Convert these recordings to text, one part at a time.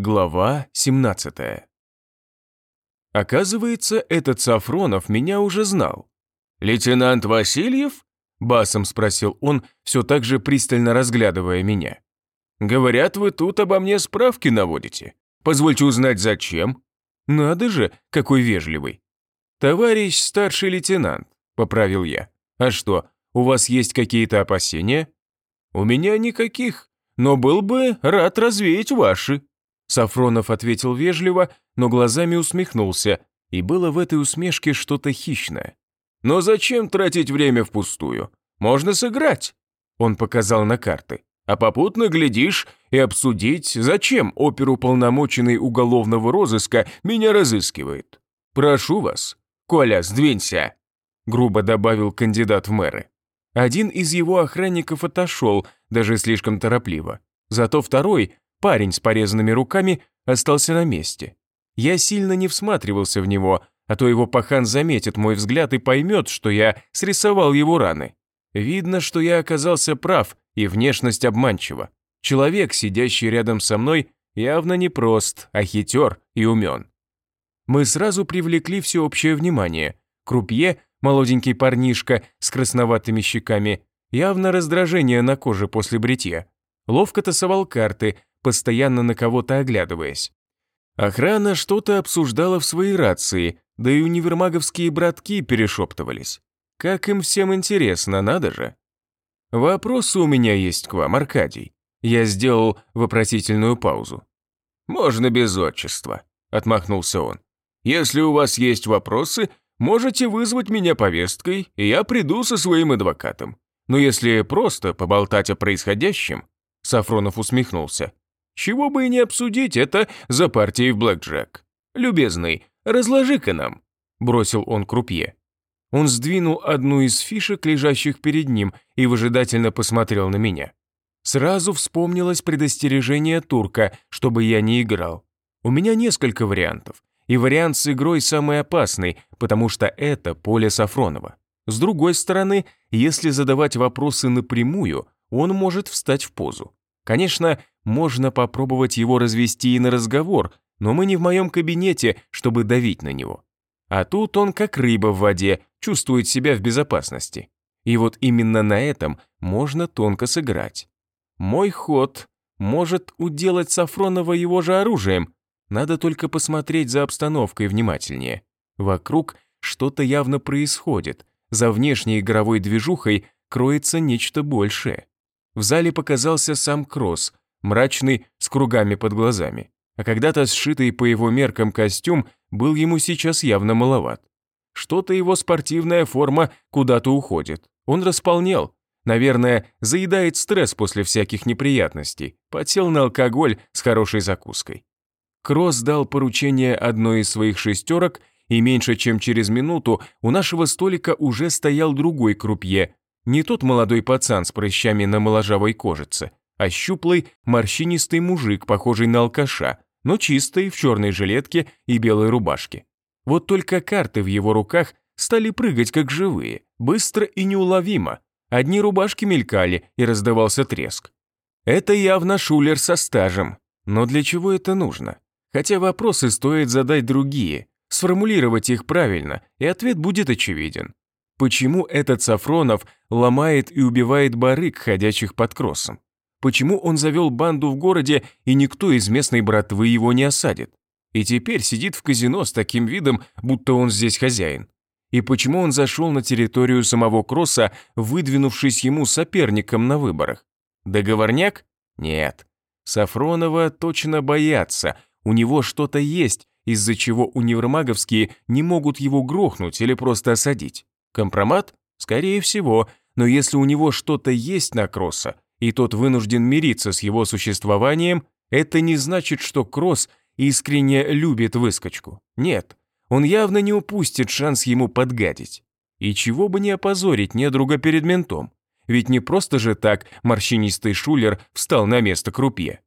Глава 17 Оказывается, этот Сафронов меня уже знал. «Лейтенант Васильев?» – басом спросил он, все так же пристально разглядывая меня. «Говорят, вы тут обо мне справки наводите. Позвольте узнать, зачем?» «Надо же, какой вежливый». «Товарищ старший лейтенант», – поправил я. «А что, у вас есть какие-то опасения?» «У меня никаких, но был бы рад развеять ваши», Сафронов ответил вежливо, но глазами усмехнулся, и было в этой усмешке что-то хищное. «Но зачем тратить время впустую? Можно сыграть!» Он показал на карты. «А попутно глядишь и обсудить, зачем оперуполномоченный уголовного розыска меня разыскивает. Прошу вас, Коля, сдвинься!» грубо добавил кандидат в мэры. Один из его охранников отошел, даже слишком торопливо. Зато второй, Парень с порезанными руками остался на месте. Я сильно не всматривался в него, а то его пахан заметит мой взгляд и поймет, что я срисовал его раны. Видно, что я оказался прав, и внешность обманчива. Человек, сидящий рядом со мной, явно не прост, а хитер и умен. Мы сразу привлекли всеобщее внимание. Крупье, молоденький парнишка с красноватыми щеками, явно раздражение на коже после бритья. Ловко тасовал карты, постоянно на кого-то оглядываясь. Охрана что-то обсуждала в своей рации, да и универмаговские братки перешептывались. Как им всем интересно, надо же. Вопросы у меня есть к вам, Аркадий. Я сделал вопросительную паузу. «Можно без отчества», — отмахнулся он. «Если у вас есть вопросы, можете вызвать меня повесткой, и я приду со своим адвокатом. Но если просто поболтать о происходящем...» Сафронов усмехнулся. Чего бы и не обсудить это за партией в блэкджек. Любезный, разложи-ка нам», – бросил он крупье. Он сдвинул одну из фишек, лежащих перед ним, и выжидательно посмотрел на меня. Сразу вспомнилось предостережение турка, чтобы я не играл. У меня несколько вариантов, и вариант с игрой самый опасный, потому что это поле Сафронова. С другой стороны, если задавать вопросы напрямую, он может встать в позу. Конечно, можно попробовать его развести и на разговор, но мы не в моем кабинете, чтобы давить на него. А тут он как рыба в воде, чувствует себя в безопасности. И вот именно на этом можно тонко сыграть. Мой ход может уделать Сафронова его же оружием, надо только посмотреть за обстановкой внимательнее. Вокруг что-то явно происходит, за внешней игровой движухой кроется нечто большее. В зале показался сам Кросс, мрачный, с кругами под глазами. А когда-то сшитый по его меркам костюм был ему сейчас явно маловат. Что-то его спортивная форма куда-то уходит. Он располнел. Наверное, заедает стресс после всяких неприятностей. Подсел на алкоголь с хорошей закуской. Кросс дал поручение одной из своих шестерок, и меньше чем через минуту у нашего столика уже стоял другой крупье, не тот молодой пацан с прыщами на моложавой кожице, а щуплый, морщинистый мужик, похожий на алкаша, но чистый, в черной жилетке и белой рубашке. Вот только карты в его руках стали прыгать как живые, быстро и неуловимо. Одни рубашки мелькали, и раздавался треск. Это явно шулер со стажем. Но для чего это нужно? Хотя вопросы стоит задать другие, сформулировать их правильно, и ответ будет очевиден. Почему этот Сафронов ломает и убивает барыг, ходячих под кроссом? Почему он завел банду в городе, и никто из местной братвы его не осадит? И теперь сидит в казино с таким видом, будто он здесь хозяин? И почему он зашел на территорию самого Кросса, выдвинувшись ему соперником на выборах? Договорняк? Нет. Сафронова точно боятся, у него что-то есть, из-за чего универмаговские не могут его грохнуть или просто осадить. Компромат? Скорее всего, но если у него что-то есть на Кросса, и тот вынужден мириться с его существованием, это не значит, что Кросс искренне любит выскочку. Нет, он явно не упустит шанс ему подгадить. И чего бы не опозорить недруга перед ментом. Ведь не просто же так морщинистый шулер встал на место крупье.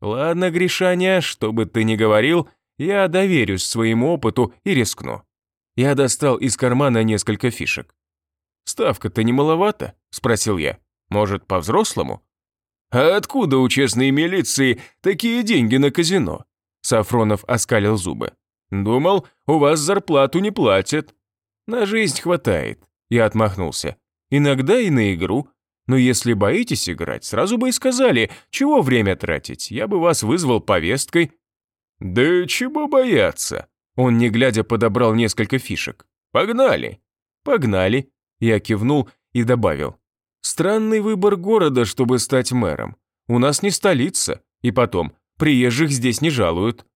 Ладно, Гришаня, что бы ты ни говорил, я доверюсь своему опыту и рискну. Я достал из кармана несколько фишек. «Ставка-то не маловато?» – спросил я. «Может, по-взрослому?» «А откуда у честной милиции такие деньги на казино?» Сафронов оскалил зубы. «Думал, у вас зарплату не платят». «На жизнь хватает», – я отмахнулся. «Иногда и на игру. Но если боитесь играть, сразу бы и сказали, чего время тратить, я бы вас вызвал повесткой». «Да чего бояться?» Он, не глядя, подобрал несколько фишек. «Погнали!» «Погнали!» Я кивнул и добавил. «Странный выбор города, чтобы стать мэром. У нас не столица. И потом, приезжих здесь не жалуют».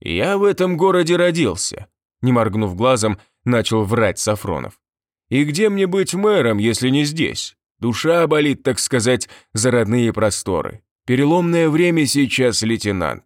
«Я в этом городе родился», не моргнув глазом, начал врать Сафронов. «И где мне быть мэром, если не здесь? Душа болит, так сказать, за родные просторы. Переломное время сейчас, лейтенант».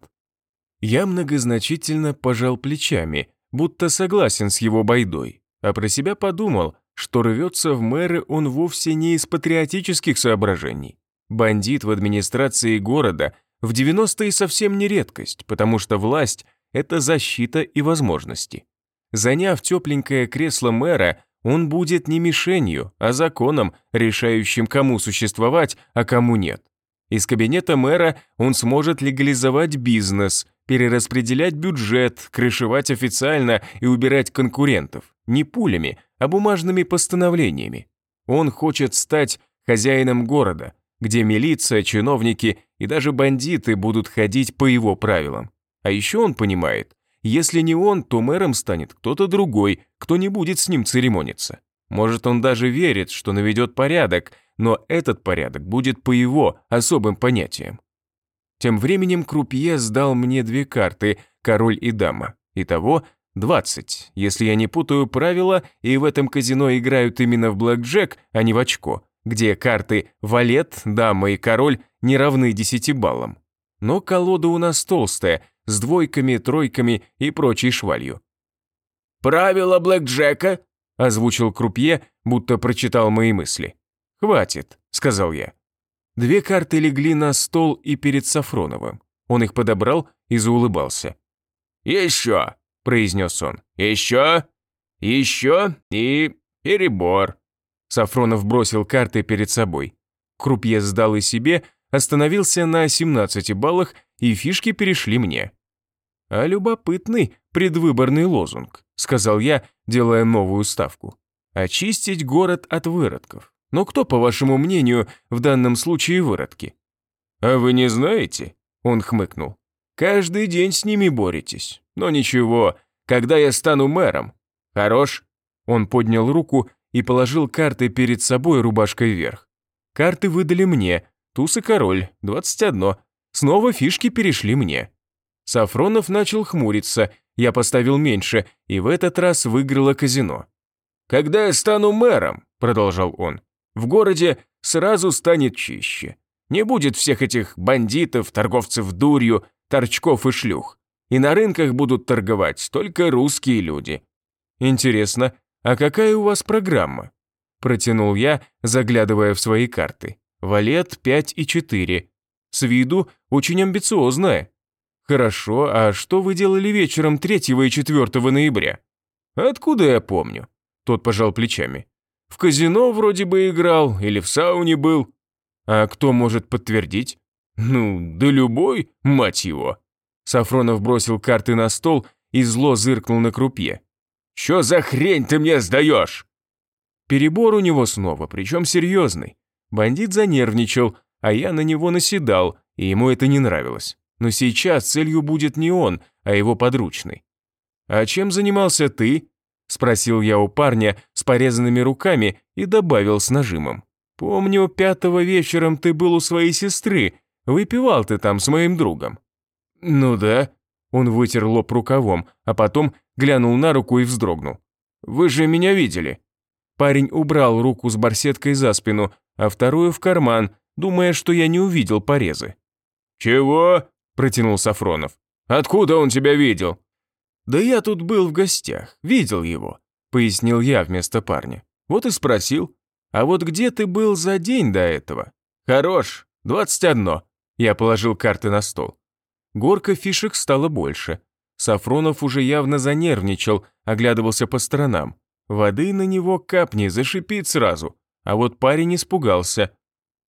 Я многозначительно пожал плечами, будто согласен с его байдой, а про себя подумал, что рвется в мэры он вовсе не из патриотических соображений. Бандит в администрации города в 90-е совсем не редкость, потому что власть – это защита и возможности. Заняв тепленькое кресло мэра, он будет не мишенью, а законом, решающим, кому существовать, а кому нет. Из кабинета мэра он сможет легализовать бизнес, перераспределять бюджет, крышевать официально и убирать конкурентов. Не пулями, а бумажными постановлениями. Он хочет стать хозяином города, где милиция, чиновники и даже бандиты будут ходить по его правилам. А еще он понимает, если не он, то мэром станет кто-то другой, кто не будет с ним церемониться. Может, он даже верит, что наведет порядок, но этот порядок будет по его особым понятиям. Тем временем крупье сдал мне две карты, король и дама. Итого 20, если я не путаю правила, и в этом казино играют именно в блэкджек, а не в очко, где карты валет, дама и король не равны 10 баллам. Но колода у нас толстая, с двойками, тройками и прочей швалью. «Правила блэкджека?» – озвучил крупье, будто прочитал мои мысли. «Хватит», – сказал я. Две карты легли на стол и перед Сафроновым. Он их подобрал и заулыбался. «Еще», – произнес он, – «еще, еще и перебор». Сафронов бросил карты перед собой. Крупье сдал и себе, остановился на 17 баллах, и фишки перешли мне. «А любопытный предвыборный лозунг», – сказал я, делая новую ставку. «Очистить город от выродков». Но кто, по вашему мнению, в данном случае выродки? А вы не знаете? Он хмыкнул. Каждый день с ними боретесь. Но ничего, когда я стану мэром. Хорош? Он поднял руку и положил карты перед собой рубашкой вверх. Карты выдали мне, туз и король, 21. Снова фишки перешли мне. Сафронов начал хмуриться, я поставил меньше, и в этот раз выиграло казино. «Когда я стану мэром», – продолжал он, в городе сразу станет чище. Не будет всех этих бандитов, торговцев дурью, торчков и шлюх. И на рынках будут торговать только русские люди. Интересно, а какая у вас программа? Протянул я, заглядывая в свои карты. Валет 5 и 4. С виду очень амбициозная. Хорошо, а что вы делали вечером 3 и 4 ноября? Откуда я помню? Тот пожал плечами. В казино вроде бы играл или в сауне был. А кто может подтвердить? Ну, да любой, мать его. Сафронов бросил карты на стол и зло зыркнул на крупье. «Чё за хрень ты мне сдаешь?» Перебор у него снова, причем серьезный. Бандит занервничал, а я на него наседал, и ему это не нравилось. Но сейчас целью будет не он, а его подручный. «А чем занимался ты?» Спросил я у парня с порезанными руками и добавил с нажимом. «Помню, пятого вечером ты был у своей сестры. Выпивал ты там с моим другом». «Ну да». Он вытер лоб рукавом, а потом глянул на руку и вздрогнул. «Вы же меня видели». Парень убрал руку с барсеткой за спину, а вторую в карман, думая, что я не увидел порезы. «Чего?» – протянул Сафронов. «Откуда он тебя видел?» «Да я тут был в гостях, видел его», – пояснил я вместо парня. Вот и спросил. «А вот где ты был за день до этого?» «Хорош, двадцать одно». Я положил карты на стол. Горка фишек стало больше. Сафронов уже явно занервничал, оглядывался по сторонам. Воды на него капни, зашипит сразу. А вот парень испугался.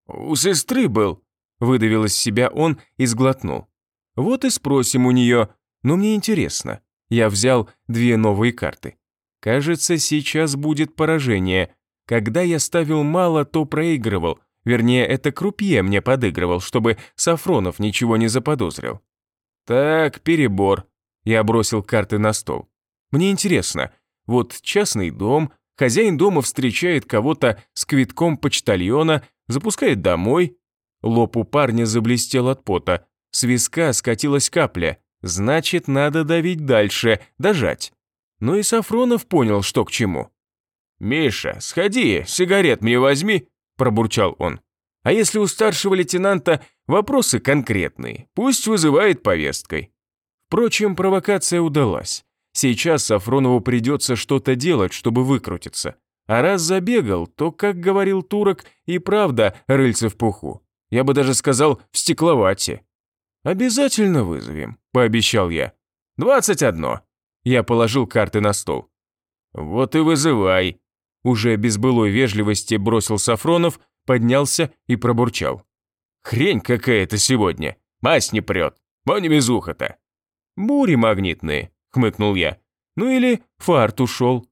«У сестры был», – выдавил из себя он и сглотнул. «Вот и спросим у нее, Но мне интересно. Я взял две новые карты. Кажется, сейчас будет поражение. Когда я ставил мало, то проигрывал. Вернее, это крупье мне подыгрывал, чтобы Сафронов ничего не заподозрил. Так, перебор. Я бросил карты на стол. Мне интересно, вот частный дом, хозяин дома встречает кого-то с квитком почтальона, запускает домой. Лоб у парня заблестел от пота, с виска скатилась капля. Значит, надо давить дальше, дожать. Ну и Сафронов понял, что к чему. «Миша, сходи, сигарет мне возьми», – пробурчал он. «А если у старшего лейтенанта вопросы конкретные, пусть вызывает повесткой». Впрочем, провокация удалась. Сейчас Сафронову придется что-то делать, чтобы выкрутиться. А раз забегал, то, как говорил турок, и правда рыльце в пуху. Я бы даже сказал, в стекловате. «Обязательно вызовем», – пообещал я. «Двадцать одно». Я положил карты на стол. «Вот и вызывай». Уже без былой вежливости бросил Сафронов, поднялся и пробурчал. «Хрень какая-то сегодня. Мась не прет. Во невезуха-то». «Бури магнитные», – хмыкнул я. «Ну или фарт ушел».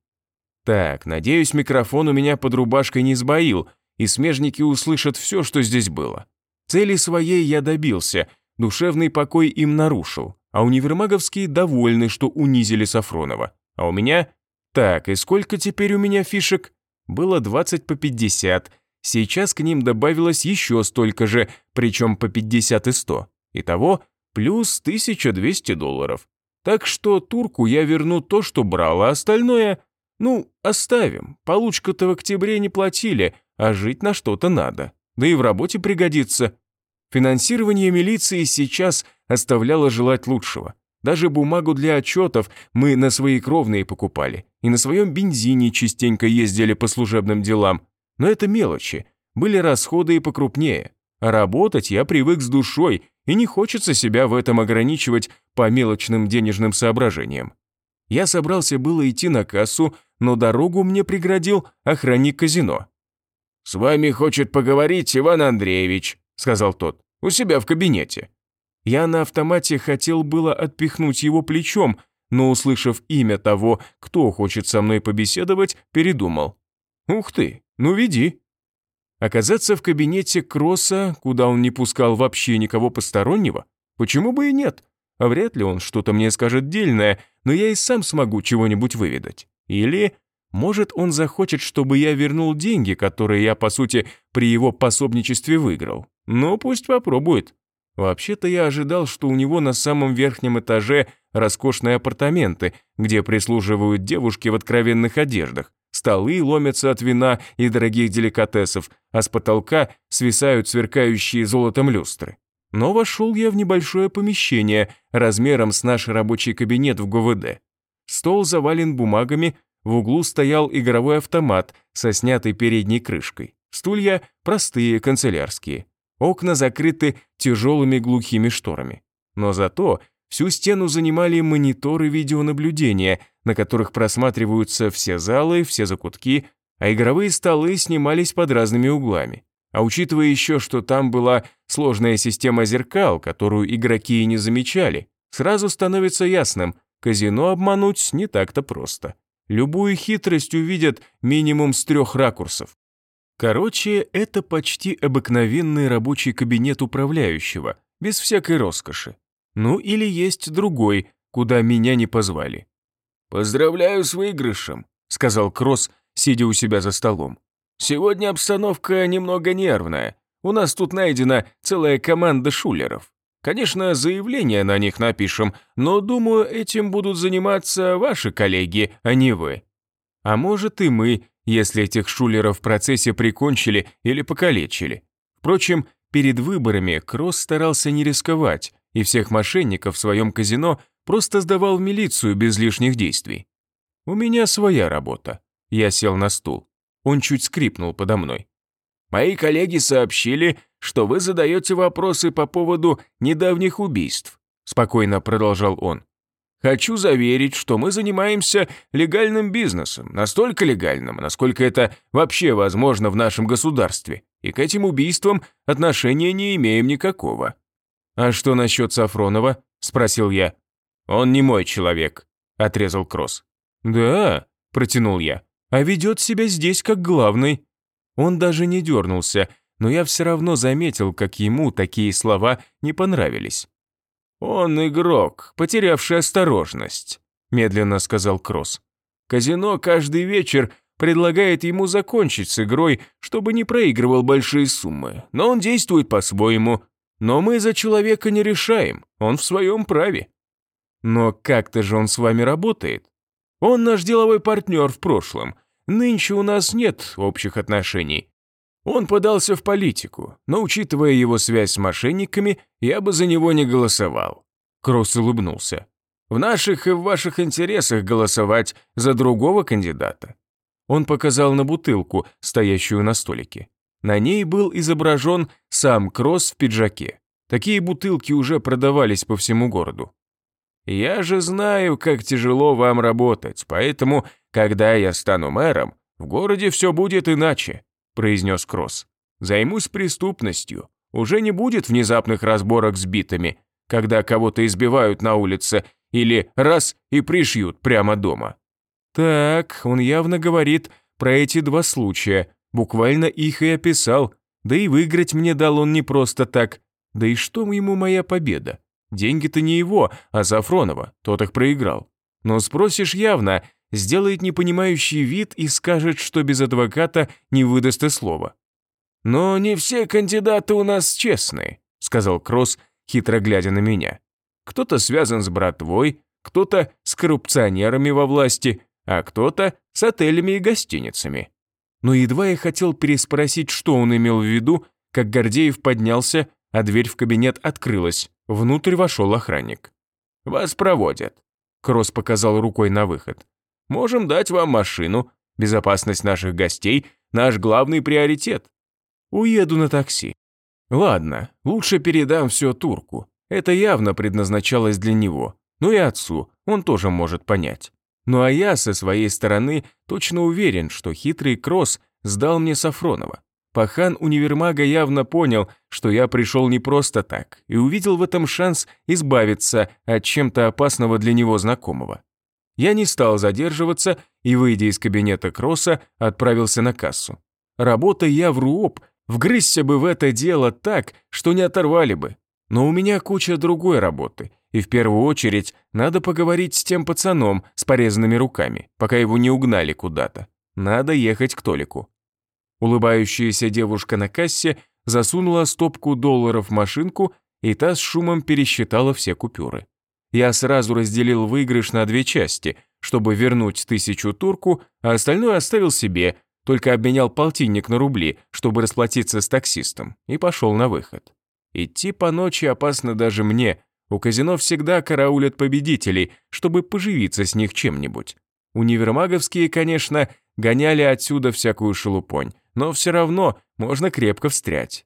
Так, надеюсь, микрофон у меня под рубашкой не сбоил, и смежники услышат все, что здесь было. Цели своей я добился, душевный покой им нарушил, а универмаговские довольны, что унизили Сафронова. А у меня... Так, и сколько теперь у меня фишек? Было 20 по 50. Сейчас к ним добавилось еще столько же, причем по 50 и 100. Итого плюс 1200 долларов. Так что турку я верну то, что брал, а остальное... Ну, оставим. Получка-то в октябре не платили, а жить на что-то надо. Да и в работе пригодится. Финансирование милиции сейчас оставляло желать лучшего. Даже бумагу для отчетов мы на свои кровные покупали. И на своем бензине частенько ездили по служебным делам. Но это мелочи. Были расходы и покрупнее. А работать я привык с душой, и не хочется себя в этом ограничивать по мелочным денежным соображениям. Я собрался было идти на кассу, но дорогу мне преградил охранник казино. «С вами хочет поговорить Иван Андреевич», сказал тот, у себя в кабинете. Я на автомате хотел было отпихнуть его плечом, но, услышав имя того, кто хочет со мной побеседовать, передумал. «Ух ты, ну веди». Оказаться в кабинете Кросса, куда он не пускал вообще никого постороннего? Почему бы и нет? А вряд ли он что-то мне скажет дельное, но я и сам смогу чего-нибудь выведать. Или может, он захочет, чтобы я вернул деньги, которые я, по сути, при его пособничестве выиграл. Ну, пусть попробует. Вообще-то я ожидал, что у него на самом верхнем этаже роскошные апартаменты, где прислуживают девушки в откровенных одеждах. Столы ломятся от вина и дорогих деликатесов, а с потолка свисают сверкающие золотом люстры. Но вошел я в небольшое помещение размером с наш рабочий кабинет в ГУВД. Стол завален бумагами, в углу стоял игровой автомат со снятой передней крышкой. Стулья простые, канцелярские. Окна закрыты тяжелыми глухими шторами. Но зато всю стену занимали мониторы видеонаблюдения, на которых просматриваются все залы, все закутки, а игровые столы снимались под разными углами. А учитывая еще, что там была сложная система зеркал, которую игроки и не замечали, сразу становится ясным, казино обмануть не так-то просто. Любую хитрость увидят минимум с трех ракурсов. Короче, это почти обыкновенный рабочий кабинет управляющего, без всякой роскоши. Ну или есть другой, куда меня не позвали. «Поздравляю с выигрышем», — сказал Кросс, сидя у себя за столом. «Сегодня обстановка немного нервная. У нас тут найдена целая команда шулеров. Конечно, заявление на них напишем, но, думаю, этим будут заниматься ваши коллеги, а не вы. А может и мы, если этих шулеров в процессе прикончили или покалечили. Впрочем, перед выборами Кросс старался не рисковать, и всех мошенников в своем казино просто сдавал в милицию без лишних действий. У меня своя работа. Я сел на стул. Он чуть скрипнул подо мной. Мои коллеги сообщили, что вы задаете вопросы по поводу недавних убийств», спокойно продолжал он. «Хочу заверить, что мы занимаемся легальным бизнесом, настолько легальным, насколько это вообще возможно в нашем государстве, и к этим убийствам отношения не имеем никакого». «А что насчет Сафронова?» – спросил я. «Он не мой человек», – отрезал Кросс. «Да», – протянул я, – «а ведет себя здесь как главный». Он даже не дернулся, но я все равно заметил, как ему такие слова не понравились. «Он игрок, потерявший осторожность», – медленно сказал Кросс. «Казино каждый вечер предлагает ему закончить с игрой, чтобы не проигрывал большие суммы, но он действует по-своему. Но мы за человека не решаем, он в своем праве». «Но как-то же он с вами работает?» «Он наш деловой партнер в прошлом. Нынче у нас нет общих отношений. Он подался в политику, но, учитывая его связь с мошенниками, я бы за него не голосовал». Кросс улыбнулся. «В наших и в ваших интересах голосовать за другого кандидата». Он показал на бутылку, стоящую на столике. На ней был изображен сам Кросс в пиджаке. Такие бутылки уже продавались по всему городу. «Я же знаю, как тяжело вам работать, поэтому, когда я стану мэром, в городе все будет иначе произнес Кросс. «Займусь преступностью. Уже не будет внезапных разборок с битами, когда кого-то избивают на улице или раз и пришьют прямо дома». «Так, он явно говорит про эти два случая, буквально их и описал, да и выиграть мне дал он не просто так. Да и что ему моя победа? Деньги-то не его, а Зафронова, тот их проиграл. Но спросишь явно, сделает непонимающий вид и скажет, что без адвоката не выдаст и слова. «Но не все кандидаты у нас честные», — сказал Кросс, хитро глядя на меня. «Кто-то связан с братвой, кто-то с коррупционерами во власти, а кто-то с отелями и гостиницами». Но едва я хотел переспросить, что он имел в виду, как Гордеев поднялся, а дверь в кабинет открылась. Внутрь вошел охранник. «Вас проводят», — Кросс показал рукой на выход. Можем дать вам машину. Безопасность наших гостей – наш главный приоритет. Уеду на такси. Ладно, лучше передам все турку. Это явно предназначалось для него. Ну и отцу, он тоже может понять. Ну а я со своей стороны точно уверен, что хитрый Кросс сдал мне Сафронова. Пахан универмага явно понял, что я пришел не просто так, и увидел в этом шанс избавиться от чем-то опасного для него знакомого. Я не стал задерживаться и, выйдя из кабинета Кросса, отправился на кассу. Работа я в РУОП, вгрызся бы в это дело так, что не оторвали бы. Но у меня куча другой работы, и в первую очередь надо поговорить с тем пацаном с порезанными руками, пока его не угнали куда-то. Надо ехать к Толику. Улыбающаяся девушка на кассе засунула стопку долларов в машинку, и та с шумом пересчитала все купюры. Я сразу разделил выигрыш на две части, чтобы вернуть тысячу турку, а остальное оставил себе, только обменял полтинник на рубли, чтобы расплатиться с таксистом, и пошел на выход. Идти по ночи опасно даже мне, у казино всегда караулят победителей, чтобы поживиться с них чем-нибудь. Универмаговские, конечно, гоняли отсюда всякую шелупонь, но все равно можно крепко встрять.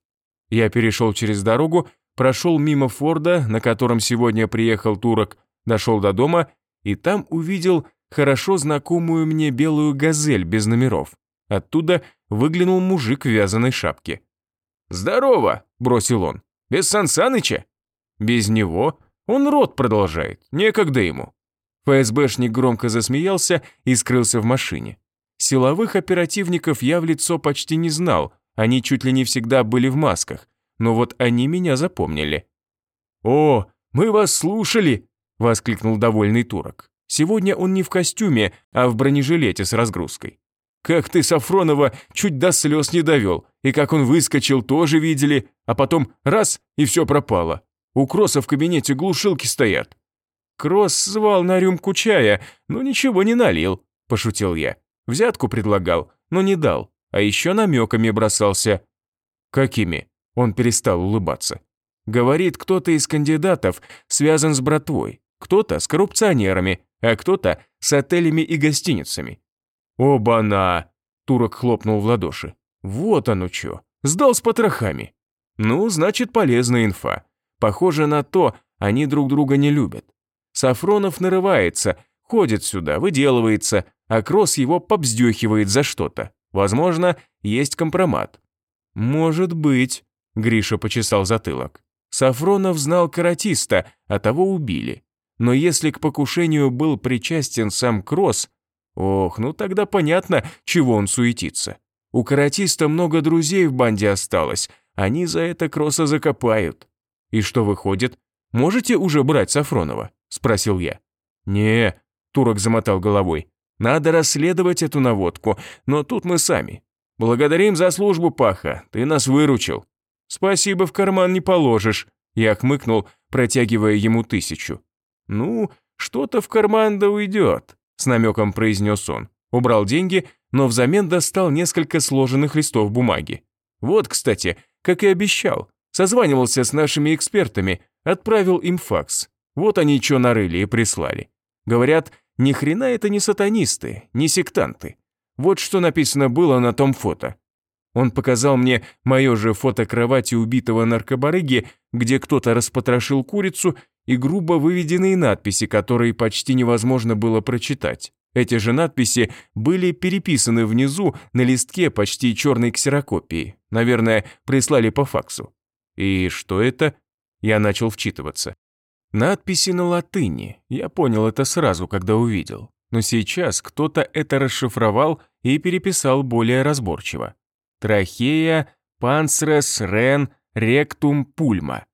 Я перешел через дорогу прошел мимо Форда, на котором сегодня приехал турок, дошел до дома и там увидел хорошо знакомую мне белую газель без номеров. Оттуда выглянул мужик в вязаной шапке. «Здорово!» – бросил он. «Без Сансаныча?» «Без него? Он рот продолжает, некогда ему». ФСБшник громко засмеялся и скрылся в машине. Силовых оперативников я в лицо почти не знал, они чуть ли не всегда были в масках, но вот они меня запомнили. «О, мы вас слушали!» – воскликнул довольный турок. Сегодня он не в костюме, а в бронежилете с разгрузкой. «Как ты Сафронова чуть до слез не довел, и как он выскочил, тоже видели, а потом раз – и все пропало. У Кросса в кабинете глушилки стоят». «Кросс звал на рюмку чая, но ничего не налил», – пошутил я. Взятку предлагал, но не дал, а еще намеками бросался. «Какими?» Он перестал улыбаться. Говорит, кто-то из кандидатов связан с братвой, кто-то с коррупционерами, а кто-то с отелями и гостиницами. «Оба-на!» – Турок хлопнул в ладоши. «Вот оно чё, сдал с потрохами». «Ну, значит, полезная инфа. Похоже на то, они друг друга не любят. Сафронов нарывается, ходит сюда, выделывается, а Кросс его побздёхивает за что-то. Возможно, есть компромат». «Может быть», Гриша почесал затылок. Сафронов знал каратиста, а того убили. Но если к покушению был причастен сам Кросс, ох, ну тогда понятно, чего он суетится. У каратиста много друзей в банде осталось, они за это Кросса закопают. И что выходит? Можете уже брать Сафронова? Спросил я. Не, Турок замотал головой. Надо расследовать эту наводку, но тут мы сами. Благодарим за службу, Паха, ты нас выручил. Спасибо, в карман не положишь. Я хмыкнул, протягивая ему тысячу. Ну, что-то в карман да уйдет, с намеком произнес он. Убрал деньги, но взамен достал несколько сложенных листов бумаги. Вот, кстати, как и обещал, созванивался с нашими экспертами, отправил им факс. Вот они что нарыли и прислали. Говорят, ни хрена это не сатанисты, не сектанты. Вот что написано было на том фото. Он показал мне мое же фото кровати убитого наркобарыги, где кто-то распотрошил курицу и грубо выведенные надписи, которые почти невозможно было прочитать. Эти же надписи были переписаны внизу на листке почти черной ксерокопии. Наверное, прислали по факсу. И что это? Я начал вчитываться. Надписи на латыни. Я понял это сразу, когда увидел. Но сейчас кто-то это расшифровал и переписал более разборчиво. Трахея, панцрес, рен, ректум, пульма.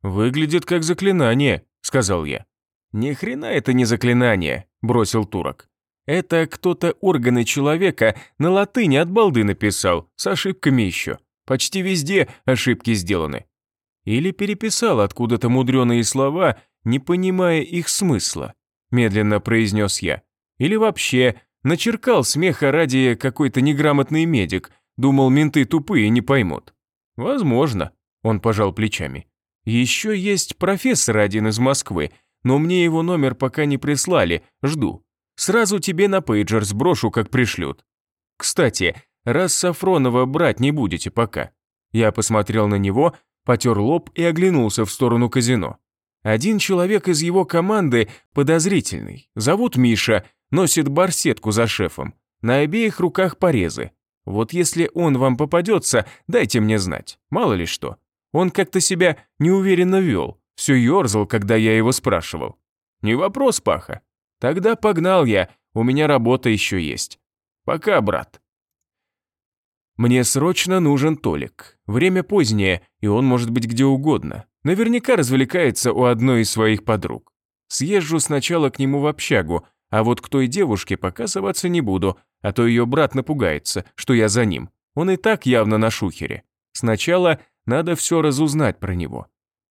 «Выглядит как заклинание», — сказал я. «Ни хрена это не заклинание», — бросил турок. «Это кто-то органы человека на латыни от балды написал, с ошибками еще. Почти везде ошибки сделаны или переписал откуда-то мудреные слова, не понимая их смысла, медленно произнес я. Или вообще начеркал смеха ради какой-то неграмотный медик, думал, менты тупые не поймут. Возможно, он пожал плечами. Еще есть профессор один из Москвы, но мне его номер пока не прислали, жду. Сразу тебе на пейджер сброшу, как пришлют. Кстати, раз Сафронова брать не будете пока. Я посмотрел на него, потер лоб и оглянулся в сторону казино. Один человек из его команды подозрительный, зовут Миша, носит барсетку за шефом, на обеих руках порезы. Вот если он вам попадется, дайте мне знать, мало ли что. Он как-то себя неуверенно вел, все ерзал, когда я его спрашивал. Не вопрос, Паха. Тогда погнал я, у меня работа еще есть. Пока, брат. Мне срочно нужен Толик. Время позднее, и он может быть где угодно. Наверняка развлекается у одной из своих подруг. Съезжу сначала к нему в общагу, а вот к той девушке показываться не буду, а то ее брат напугается, что я за ним. Он и так явно на шухере. Сначала надо все разузнать про него.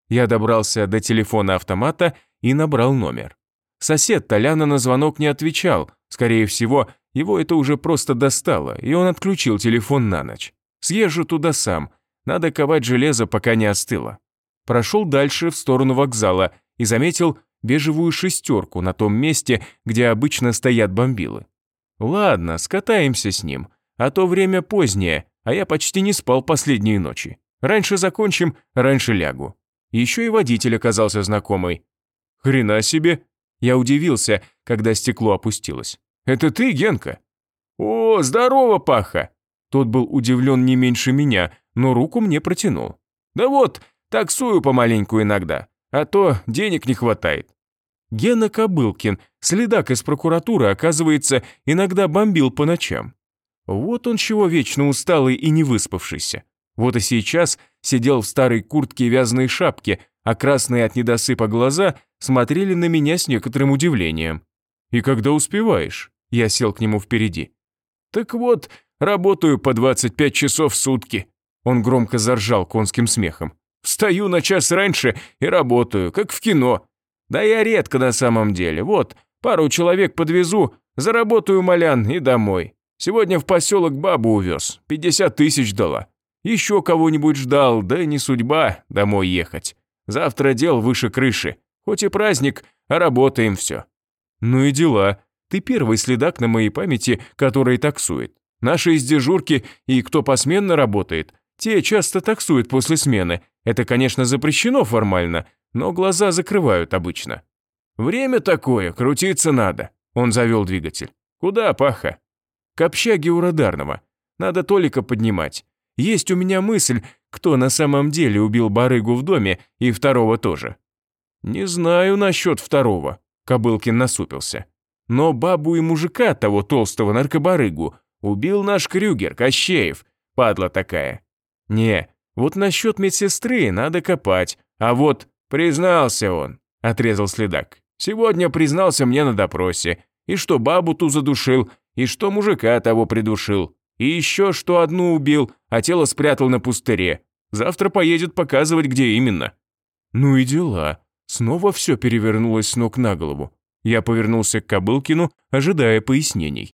Я добрался до телефона автомата и набрал номер. Сосед Толяна на звонок не отвечал, скорее всего, его это уже просто достало, и он отключил телефон на ночь. Съезжу туда сам, надо ковать железо, пока не остыло. Прошел дальше в сторону вокзала и заметил бежевую шестерку на том месте, где обычно стоят бомбилы. Ладно, скатаемся с ним, а то время позднее, а я почти не спал последние ночи. Раньше закончим, раньше лягу. Еще и водитель оказался знакомый. Хрена себе! Я удивился, когда стекло опустилось. Это ты, Генка?» «О, здорово, Паха!» Тот был удивлен не меньше меня, но руку мне протянул. «Да вот, таксую помаленьку иногда, а то денег не хватает». Гена Кобылкин, следак из прокуратуры, оказывается, иногда бомбил по ночам. Вот он чего вечно усталый и не выспавшийся. Вот и сейчас сидел в старой куртке и вязаной шапке, а красные от недосыпа глаза смотрели на меня с некоторым удивлением. «И когда успеваешь?» Я сел к нему впереди. «Так вот, работаю по 25 часов в сутки». Он громко заржал конским смехом. «Встаю на час раньше и работаю, как в кино. Да я редко на самом деле. Вот, пару человек подвезу, заработаю малян и домой. Сегодня в поселок бабу увез, 50 тысяч дала. Еще кого-нибудь ждал, да не судьба домой ехать. Завтра дел выше крыши. Хоть и праздник, а работаем все». «Ну и дела», ты первый следак на моей памяти, который таксует. Наши из дежурки и кто посменно работает, те часто таксуют после смены. Это, конечно, запрещено формально, но глаза закрывают обычно. Время такое, крутиться надо. Он завел двигатель. Куда, Паха? К общаге у Радарного. Надо Толика поднимать. Есть у меня мысль, кто на самом деле убил барыгу в доме и второго тоже. Не знаю насчет второго, Кобылкин насупился. Но бабу и мужика, того толстого наркобарыгу, убил наш Крюгер, Кощеев, падла такая. Не, вот насчет медсестры надо копать, а вот признался он, отрезал следак. Сегодня признался мне на допросе, и что бабу ту задушил, и что мужика того придушил, и еще что одну убил, а тело спрятал на пустыре. Завтра поедет показывать, где именно. Ну и дела. Снова все перевернулось с ног на голову. Я повернулся к Кобылкину, ожидая пояснений.